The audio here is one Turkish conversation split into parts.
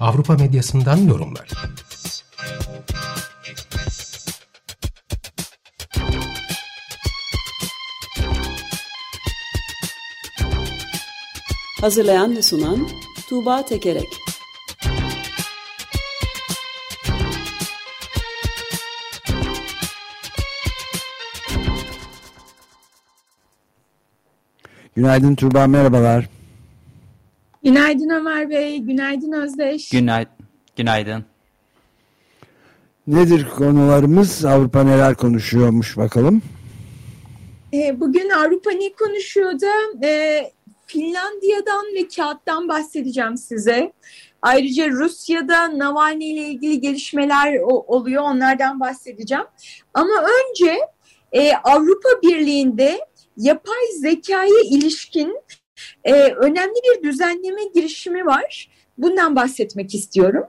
Avrupa medyasından yorumlar. Hazırlayan ve sunan Tuğba Tekerek Günaydın Tuğba, merhabalar. Günaydın Ömer Bey, günaydın Özdeş. Günaydın. Günaydın. Nedir konularımız? Avrupa neler konuşuyormuş bakalım. E, bugün Avrupa ne konuşuyor da e, Finlandiya'dan ve kağıttan bahsedeceğim size. Ayrıca Rusya'da Navalny ile ilgili gelişmeler oluyor, onlardan bahsedeceğim. Ama önce e, Avrupa Birliği'nde yapay zekaya ilişkin e, önemli bir düzenleme girişimi var. Bundan bahsetmek istiyorum.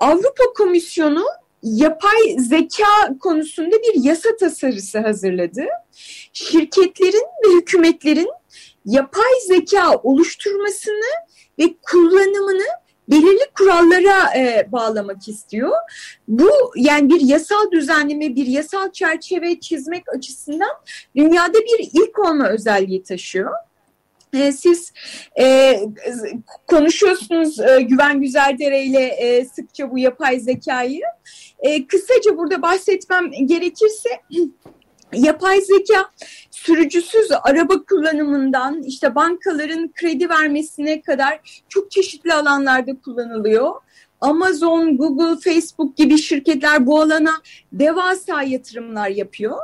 Avrupa Komisyonu yapay zeka konusunda bir yasa tasarısı hazırladı. Şirketlerin ve hükümetlerin yapay zeka oluşturmasını ve kullanımını belirli kurallara e, bağlamak istiyor. Bu yani bir yasal düzenleme, bir yasal çerçeve çizmek açısından dünyada bir ilk olma özelliği taşıyor. E, siz e, konuşuyorsunuz e, Güven Güzeldere ile e, sıkça bu yapay zekayı. E, kısaca burada bahsetmem gerekirse yapay zeka sürücüsüz araba kullanımından işte bankaların kredi vermesine kadar çok çeşitli alanlarda kullanılıyor. Amazon, Google, Facebook gibi şirketler bu alana devasa yatırımlar yapıyor.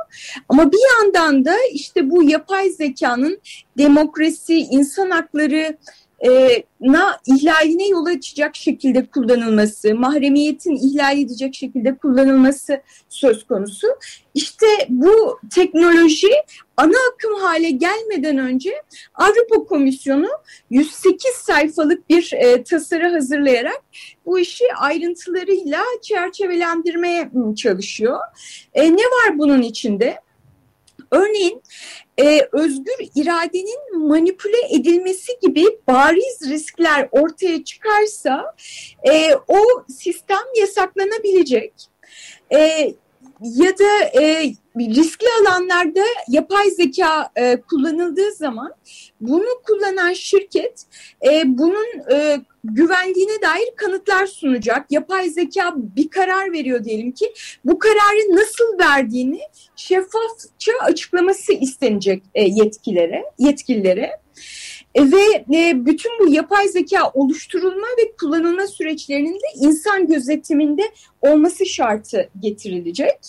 Ama bir yandan da işte bu yapay zekanın demokrasi, insan hakları, e, na ihlaline yol açacak şekilde kullanılması, mahremiyetin ihlal edecek şekilde kullanılması söz konusu. İşte bu teknoloji ana akım hale gelmeden önce Avrupa Komisyonu 108 sayfalık bir e, tasarı hazırlayarak bu işi ayrıntılarıyla çerçevelendirmeye çalışıyor. E, ne var bunun içinde? Örneğin e, özgür iradenin manipüle edilmesi gibi bariz riskler ortaya çıkarsa e, o sistem yasaklanabilecek. E, ya da e, riskli alanlarda yapay zeka e, kullanıldığı zaman bunu kullanan şirket e, bunun e, güvenliğine dair kanıtlar sunacak. Yapay zeka bir karar veriyor diyelim ki bu kararı nasıl verdiğini şeffafça açıklaması istenecek e, yetkililere, yetkililere. E, ve e, bütün bu yapay zeka oluşturulma ve kullanılma süreçlerinin de insan gözetiminde olması şartı getirilecek.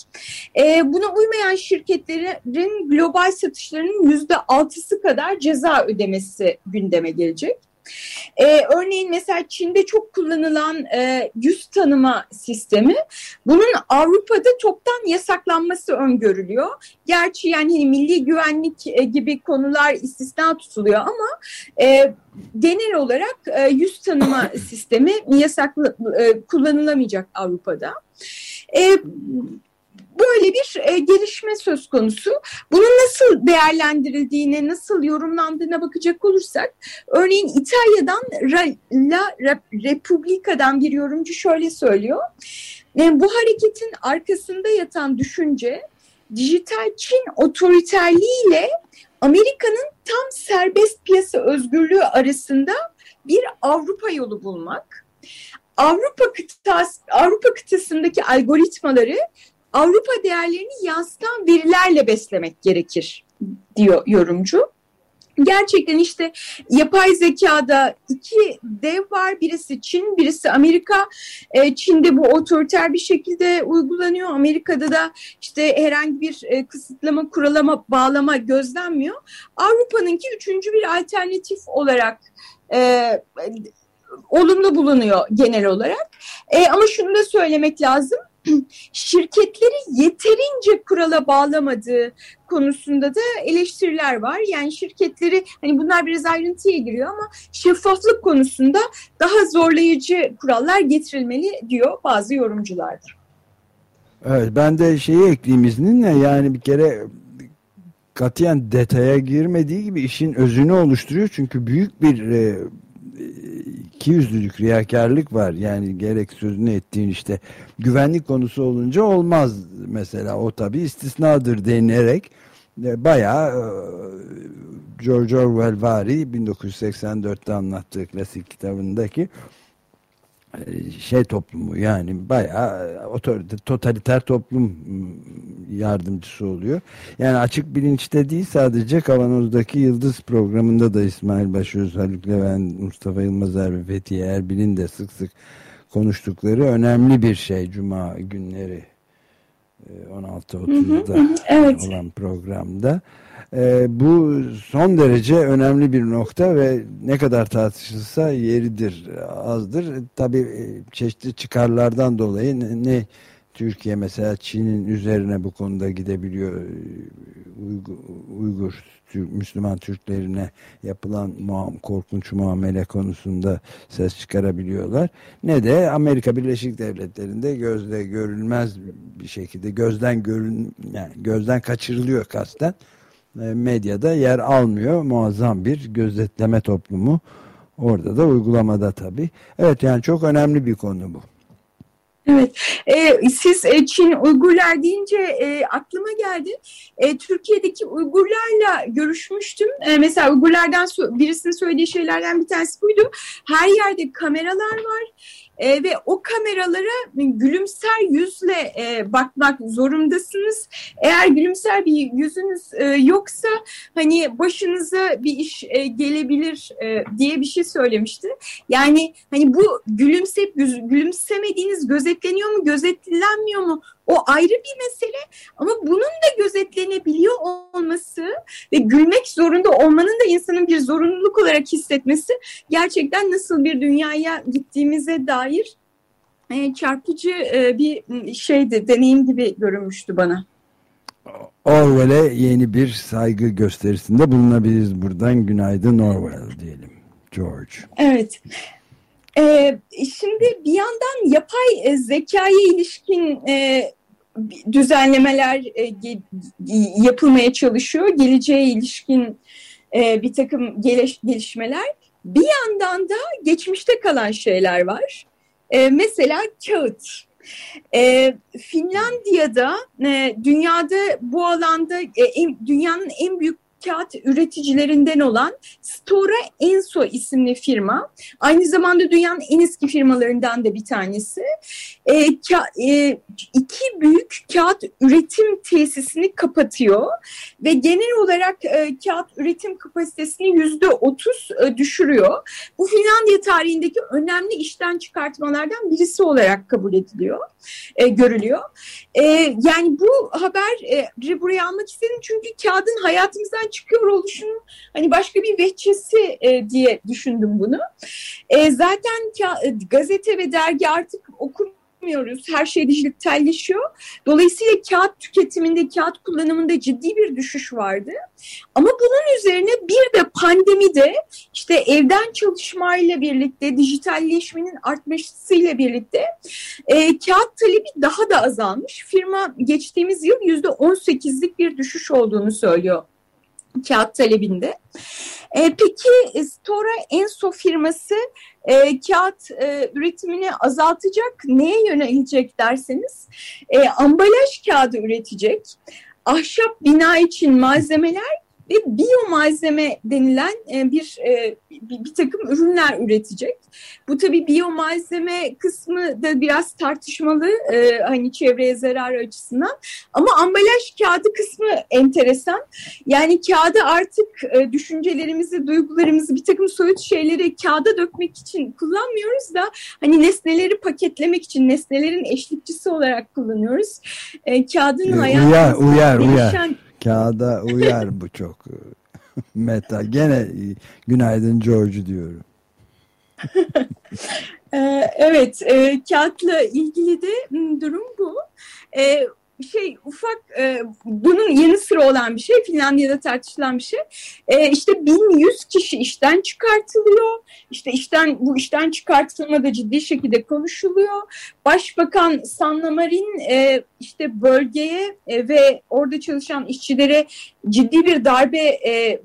E, buna uymayan şirketlerin global satışlarının yüzde altısı kadar ceza ödemesi gündeme gelecek. Ee, örneğin mesela Çin'de çok kullanılan e, yüz tanıma sistemi bunun Avrupa'da toptan yasaklanması öngörülüyor. Gerçi yani hani milli güvenlik e, gibi konular istisna tutuluyor ama e, genel olarak e, yüz tanıma sistemi yasaklı e, kullanılamayacak Avrupa'da. E, böyle bir e, gelişme söz konusu. Bunun nasıl değerlendirildiğine, nasıl yorumlandığına bakacak olursak, örneğin İtalya'dan La Repubblica'dan bir yorumcu şöyle söylüyor. E, bu hareketin arkasında yatan düşünce, dijital Çin otoriterliğiyle Amerika'nın tam serbest piyasa özgürlüğü arasında bir Avrupa yolu bulmak. Avrupa kıtası, Avrupa kıtasındaki algoritmaları Avrupa değerlerini yansıtan verilerle beslemek gerekir diyor yorumcu. gerçekten işte yapay zekada iki dev var. Birisi Çin, birisi Amerika. E, Çin'de bu otoriter bir şekilde uygulanıyor. Amerika'da da işte herhangi bir e, kısıtlama, kuralama, bağlama gözlenmiyor. Avrupa'nınki üçüncü bir alternatif olarak e, olumlu bulunuyor genel olarak. E, ama şunu da söylemek lazım şirketleri yeterince kurala bağlamadığı konusunda da eleştiriler var. Yani şirketleri hani bunlar biraz ayrıntıya giriyor ama şeffaflık konusunda daha zorlayıcı kurallar getirilmeli diyor bazı yorumcular. Evet ben de şeyi ekleyeyim izninle yani bir kere katiyen detaya girmediği gibi işin özünü oluşturuyor. Çünkü büyük bir e, iki yüzlülük, riyakarlık var. Yani gerek sözünü ettiğin işte güvenlik konusu olunca olmaz mesela o tabi istisnadır denilerek e, bayağı e, George Orwell vari 1984'te anlattığı klasik kitabındaki şey toplumu yani bayağı otorite, totaliter toplum yardımcısı oluyor. Yani açık bilinçte değil sadece Kavanoz'daki Yıldız programında da İsmail Başöz, Haluk Levent, Mustafa Yılmazer ve Fethiye Erbil'in de sık sık konuştukları önemli bir şey Cuma günleri 16.30'da evet. olan programda. E, bu son derece önemli bir nokta ve ne kadar tartışılsa yeridir, azdır. Tabii e, çeşitli çıkarlardan dolayı ne, ne Türkiye mesela Çin'in üzerine bu konuda gidebiliyor. Uygur, Uygur Müslüman Türklerine yapılan muam, korkunç muamele konusunda ses çıkarabiliyorlar. Ne de Amerika Birleşik Devletleri'nde gözle görülmez bir şekilde gözden görün yani gözden kaçırılıyor kasten. E, medyada yer almıyor. Muazzam bir gözetleme toplumu. Orada da uygulamada tabii. Evet yani çok önemli bir konu bu. Evet, e, siz e, Çin Uygurlar deyince e, aklıma geldi. E, Türkiye'deki Uygurlarla görüşmüştüm. E, mesela Uygurlardan birisinin söylediği şeylerden bir tanesi buydu. Her yerde kameralar var e, ve o kameralara gülümser yüzle e, bakmak zorundasınız. Eğer gülümser bir yüzünüz e, yoksa hani başınıza bir iş e, gelebilir e, diye bir şey söylemişti. Yani hani bu gülümsep gülümsemediğiniz gözetleniyor mu, gözetlenmiyor mu? O ayrı bir mesele ama bunun da gözetlenebiliyor olması ve gülmek zorunda olmanın da insanın bir zorunluluk olarak hissetmesi gerçekten nasıl bir dünyaya gittiğimize dair e, çarpıcı e, bir şeydi, deneyim gibi görünmüştü bana. Orwell'e yeni bir saygı gösterisinde bulunabiliriz buradan. Günaydın Orwell diyelim. George. Evet. Ee, şimdi bir yandan yapay e, zekaya ilişkin e, düzenlemeler e, yapılmaya çalışıyor. Geleceğe ilişkin e, bir takım geliş, gelişmeler. Bir yandan da geçmişte kalan şeyler var. E, mesela kağıt. E, Finlandiya'da e, dünyada bu alanda e, en, dünyanın en büyük kağıt üreticilerinden olan Stora Enso isimli firma. Aynı zamanda dünyanın en eski firmalarından da bir tanesi. E, ka, e, iki büyük kağıt üretim tesisini kapatıyor ve genel olarak e, kağıt üretim kapasitesini yüzde otuz e, düşürüyor. Bu Finlandiya tarihindeki önemli işten çıkartmalardan birisi olarak kabul ediliyor, e, görülüyor. E, yani bu haber e, buraya almak istedim çünkü kağıdın hayatımızdan çıkıyor oluşunun hani başka bir vehçesi e, diye düşündüm bunu. E, zaten ka- gazete ve dergi artık okum yapmıyoruz. Her şey dijitalleşiyor. Dolayısıyla kağıt tüketiminde, kağıt kullanımında ciddi bir düşüş vardı. Ama bunun üzerine bir de pandemide işte evden çalışmayla birlikte, dijitalleşmenin artmasıyla birlikte e, kağıt talebi daha da azalmış. Firma geçtiğimiz yıl yüzde 18'lik bir düşüş olduğunu söylüyor kağıt talebinde. E, peki Stora Enso firması e, kağıt e, üretimini azaltacak, neye yönelecek derseniz e, ambalaj kağıdı üretecek, ahşap bina için malzemeler ve biyomalzeme denilen e, bir, e, bir bir takım ürünler üretecek. Bu tabii biyomalzeme kısmı da biraz tartışmalı e, hani çevreye zarar açısından ama ambalaj kağıdı kısmı enteresan. Yani kağıdı artık e, düşüncelerimizi, duygularımızı bir takım soyut şeyleri kağıda dökmek için kullanmıyoruz da hani nesneleri paketlemek için nesnelerin eşlikçisi olarak kullanıyoruz. E, kağıdın Uyar, uyar, uyar. değişen Kağıda uyar bu çok. Meta. Gene günaydın George diyorum. Ee, evet, e, kağıtla ilgili de durum bu. E, şey ufak e, bunun yanı sıra olan bir şey Finlandiya'da tartışılan bir şey. E, işte 1100 kişi işten çıkartılıyor. İşte işten bu işten çıkartılma da ciddi şekilde konuşuluyor. Başbakan Sanna Marin e, işte bölgeye e, ve orada çalışan işçilere ciddi bir darbe e,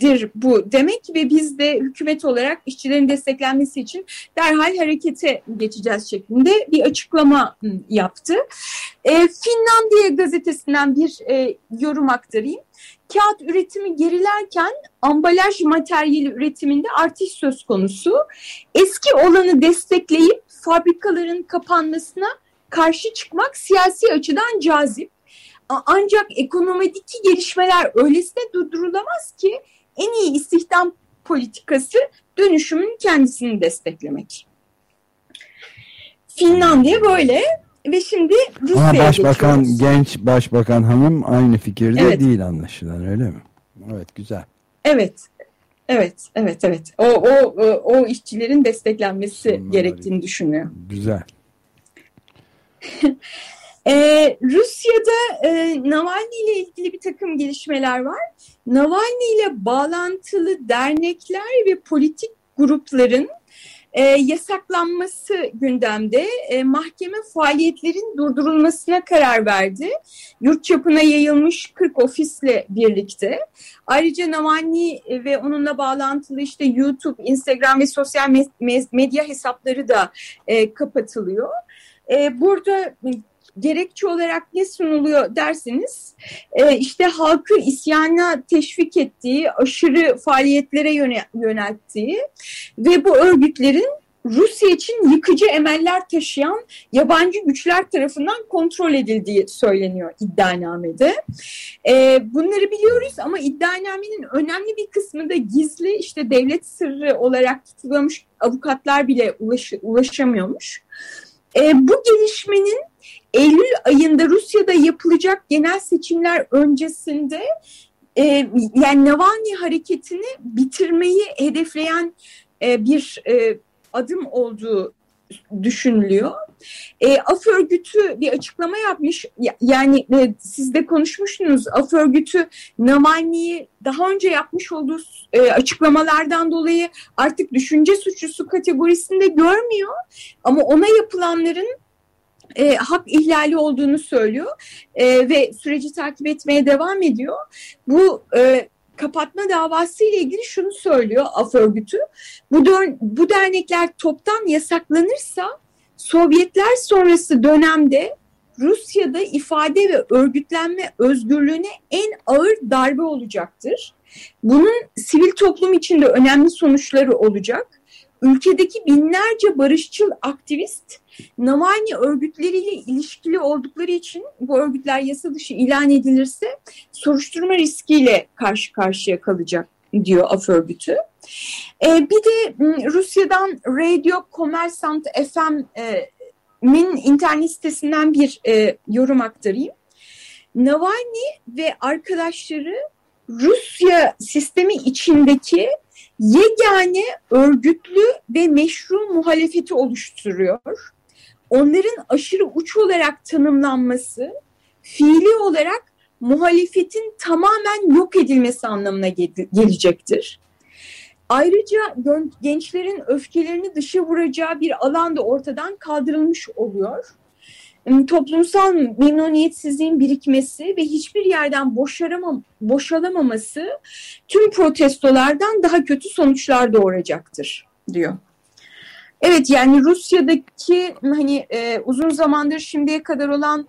dir bu demek ve biz de hükümet olarak işçilerin desteklenmesi için derhal harekete geçeceğiz şeklinde bir açıklama yaptı. E, Finlandiya gazetesinden bir e, yorum aktarayım. Kağıt üretimi gerilerken ambalaj materyali üretiminde artış söz konusu. Eski olanı destekleyip fabrikaların kapanmasına karşı çıkmak siyasi açıdan cazip. Ancak ekonomideki gelişmeler öylesine durdurulamaz ki en iyi istihdam politikası dönüşümün kendisini desteklemek. Finlandiya böyle ve şimdi Rusya'ya başbakan, geçiyoruz. genç başbakan hanım aynı fikirde Evet. değil anlaşılan öyle mi? Evet güzel. Evet. Evet, evet, evet. O, o, o, işçilerin desteklenmesi Sonuna gerektiğini düşünüyor. Güzel. Ee, Rusya'da e, Navalny ile ilgili bir takım gelişmeler var. Navalny ile bağlantılı dernekler ve politik grupların e, yasaklanması gündemde. E, mahkeme faaliyetlerin durdurulmasına karar verdi. Yurt çapına yayılmış 40 ofisle birlikte. Ayrıca Navalny ve onunla bağlantılı işte YouTube, Instagram ve sosyal me- me- medya hesapları da e, kapatılıyor. E, burada gerekçe olarak ne sunuluyor derseniz e, işte halkı isyana teşvik ettiği, aşırı faaliyetlere yöne- yönelttiği ve bu örgütlerin Rusya için yıkıcı emeller taşıyan yabancı güçler tarafından kontrol edildiği söyleniyor iddianamede. E, bunları biliyoruz ama iddianamenin önemli bir kısmı da gizli işte devlet sırrı olarak tutulamış avukatlar bile ulaş- ulaşamıyormuş. E, bu gelişmenin Eylül ayında Rusya'da yapılacak genel seçimler öncesinde e, yani Navalny hareketini bitirmeyi hedefleyen e, bir e, adım olduğu düşünülüyor. E, Af örgütü bir açıklama yapmış. Ya- Yani e, siz de konuşmuştunuz. Af örgütü Navalny'yi daha önce yapmış olduğu e, açıklamalardan dolayı artık düşünce suçlusu kategorisinde görmüyor. Ama ona yapılanların e, hak ihlali olduğunu söylüyor E, ve süreci takip etmeye devam ediyor. Bu e, kapatma davası ile ilgili şunu söylüyor Af örgütü. Bu, bu dernekler toptan yasaklanırsa Sovyetler sonrası dönemde Rusya'da ifade ve örgütlenme özgürlüğüne en ağır darbe olacaktır. Bunun sivil toplum için de önemli sonuçları olacak. Ülkedeki binlerce barışçıl aktivist Navalny örgütleriyle ilişkili oldukları için bu örgütler yasa dışı ilan edilirse soruşturma riskiyle karşı karşıya kalacak diyor Af örgütü. Ee, bir de Rusya'dan Radio Kommersant FM'in internet sitesinden bir e, yorum aktarayım. Navalny ve arkadaşları Rusya sistemi içindeki yegane örgütlü ve meşru muhalefeti oluşturuyor. Onların aşırı uç olarak tanımlanması fiili olarak muhalefetin tamamen yok edilmesi anlamına gel- gelecektir. Ayrıca gençlerin öfkelerini dışa vuracağı bir alan da ortadan kaldırılmış oluyor. Toplumsal memnuniyetsizliğin birikmesi ve hiçbir yerden boşaramam boşalamaması tüm protestolardan daha kötü sonuçlar doğuracaktır diyor. Evet yani Rusya'daki hani e, uzun zamandır şimdiye kadar olan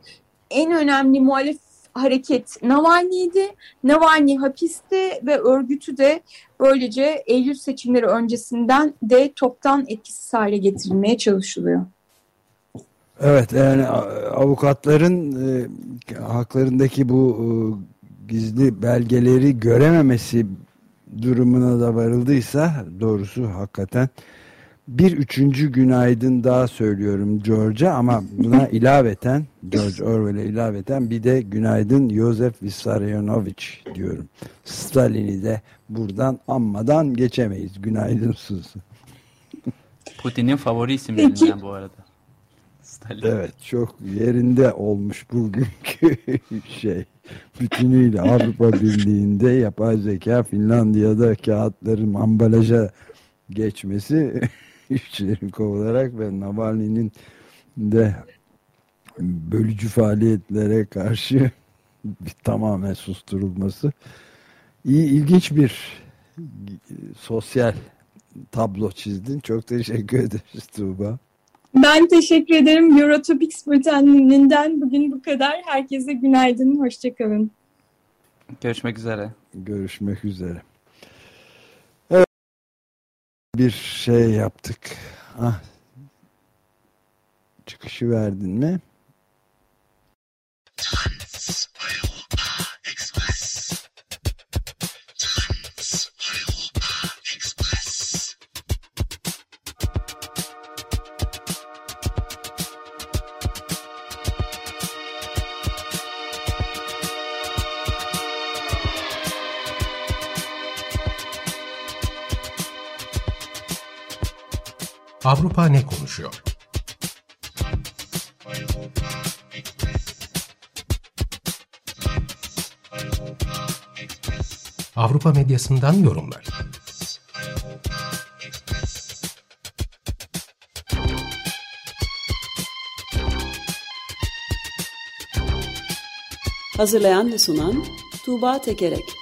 en önemli muhalif hareket Navalny'ydi. Navalny hapiste ve örgütü de böylece Eylül seçimleri öncesinden de toptan etkisiz hale getirilmeye çalışılıyor. Evet yani avukatların e, haklarındaki bu e, gizli belgeleri görememesi durumuna da varıldıysa doğrusu hakikaten bir üçüncü günaydın daha söylüyorum George'a ama buna ilaveten George Orwell'e ilaveten bir de günaydın Yosef Vissarionovich diyorum. Stalin'i de buradan anmadan geçemeyiz. Günaydın Susu. Putin'in favori isimlerinden bu arada. Stalin. Evet çok yerinde olmuş bugünkü şey. Bütünüyle Avrupa Birliği'nde yapay zeka Finlandiya'da kağıtların ambalaja geçmesi işçilerin kovularak ve Navalny'nin de bölücü faaliyetlere karşı bir tamamen susturulması iyi ilginç bir sosyal tablo çizdin. Çok teşekkür ederiz Tuğba. Ben teşekkür ederim. Eurotopics bülteninden bugün bu kadar. Herkese günaydın, hoşçakalın. Görüşmek üzere. Görüşmek üzere. Evet. Bir şey yaptık. Ah. Çıkışı verdin mi? Ne konuşuyor? Avrupa medyasından yorumlar. Hazırlayan ve sunan Tuğba Tekerek